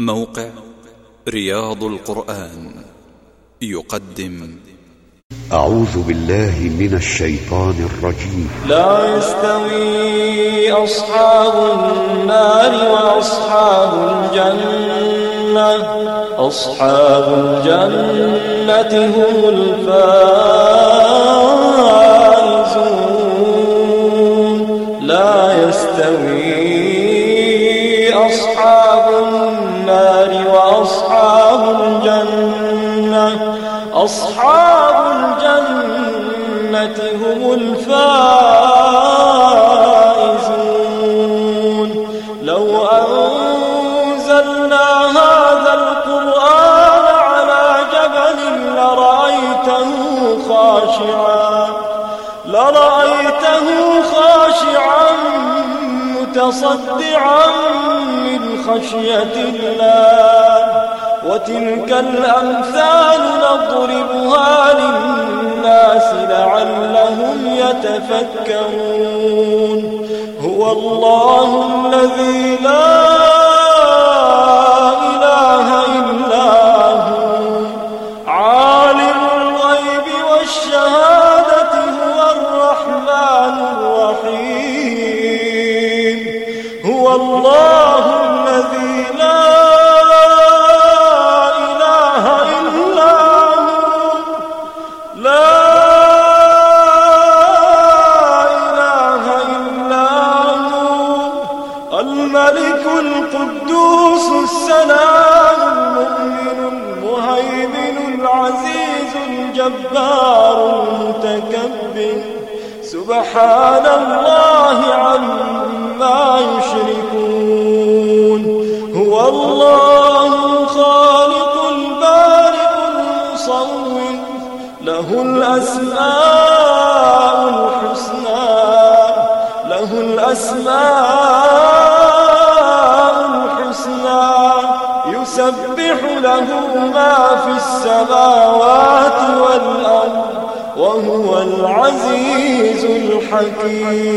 موقع رياض القرآن يقدم. أعوذ بالله من الشيطان الرجيم. لا يستوي أصحاب النار وأصحاب الجنة. أصحاب الجنة هم الفائزون. لا يستوي أصحاب النار وأصحاب الجنة أصحاب الجنة هم الفائزون. لو أنزلنا هذا القرآن على جبل لرأيته خاشعا لرأيته خاشعا متصدعا من خشية الله وتلك الأمثال نضربها للناس لعلهم يتفكرون. هو الله الذي لا إله إلا هو الله الذي لا إله إلا هو. لا إله إلا هو. الملك القدوس السلام المؤمن المهيمن العزيز الجبار المتكبر. سبحان الله عما الله الخالق البارئ المصور له الأسماء الحسنى له الأسماء الحسنى. يسبح له ما في السماوات والأرض وهو العزيز الحكيم.